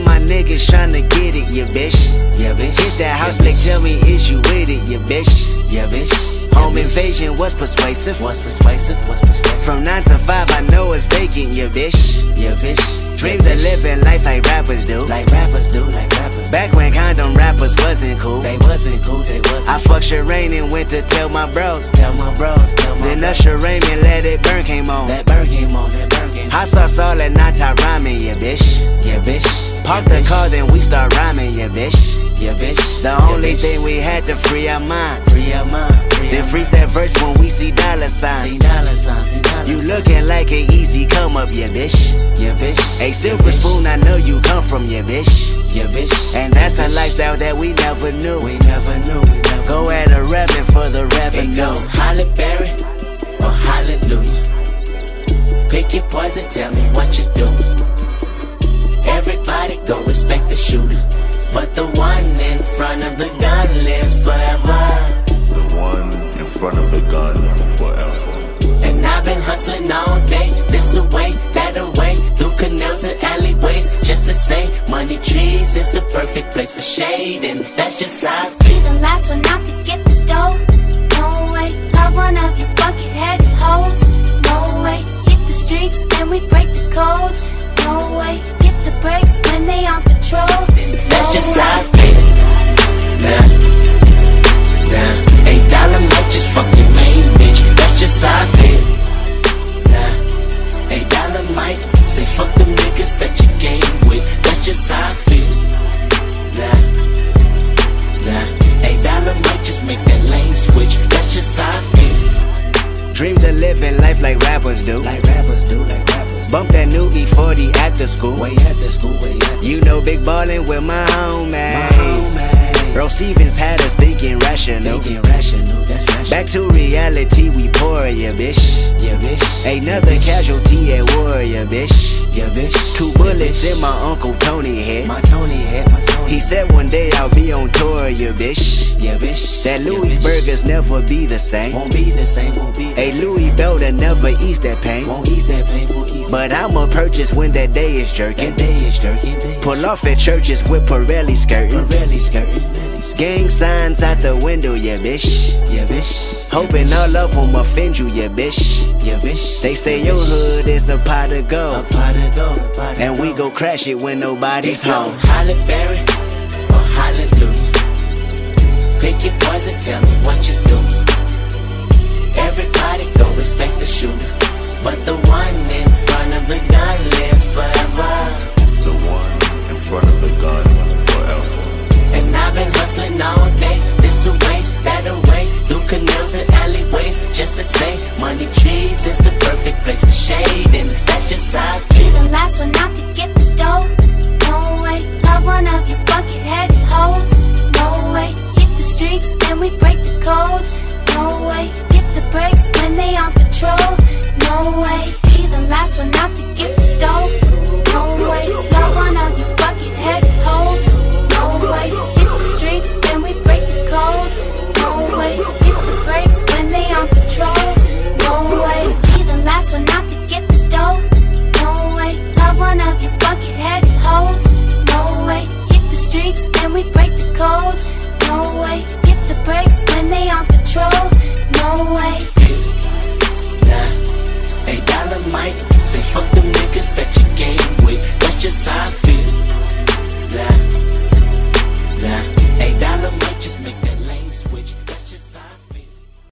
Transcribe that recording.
niggas tryna get it, yeah, bitch. Yeah, bitch. Hit that house, yeah, like, tell me, is you with it, yeah, bitch? Yeah, bitch. Home invasion was persuasive. What's persuasive? What's persuasive? From 9 to 5, I know it's vacant, yeah, bitch. Yeah, bitch. Dreams yeah, of living life like rappers do. Like rappers do, like. Back when condom wrappers wasn't cool. They wasn't cool, they wasn't. I fucked Sherane and went to tell my bros. Tell my bros, tell my Then bros. Usher Raymond let it burn came on. That burn came on, that burn came on. Hot sauce all that not rhyming, yeah, bitch. Yeah, bitch. Park yeah, the bitch. car, then we start rhyming, yeah, bitch. Only thing we had to free our mind. Free your mind. Free Then freeze that verse when we see dollar See signs. dollar signs, see dollar You looking like an easy come up, yeah, bitch. Yeah, bitch. A silver spoon, I know you come from, yeah, bitch. Yeah, bitch. And that's yeah, a lifestyle that we never knew. We never knew. We never Go at a rapping for the It revenue. go Halle Berry or Hallelujah. Pick your poison, tell me what you doing. Money trees is the perfect place for shade, and that's just how I Be feel. the last one out to get the dough. No way, love one of you bucket-headed hoes. Dreams of living life like rappers do. Like rappers do, like rappers. Bump that new E40 after school. Way at the school, way at the You know big ballin' with my homies. homies. Earl Stevens had us thinking rational. Thinking rational, that's rational. Back to reality, we pour, yeah, bitch. yeah, bitch. Another casualty at war, yeah, bitch. Yeah, bitch. Two bullets in my Uncle Tony head. My Tony head, my Tony. He said one day I'll be on tour, yeah, bitch. yeah, bitch. That Louis bitch. burgers never be the same. won't be the same, won't be. The A. Louis belt that never ease that pain. won't ease that pain, won't ease. But I'ma purchase when that day is that jerking. day is jerking, day. Pull off at churches with Pirelli skirting. Pirelli skirting. Gang signs out the window, yeah, bitch. Yeah, bitch. Hoping yeah, all of them offend you, yeah, bitch. Yeah, bitch. They say yeah, your bitch. hood is a pot of A gold. pot of gold, pot of And we gold. go crash it when nobody's home. Halle Berry or Hallelujah. Pick your poison, Side.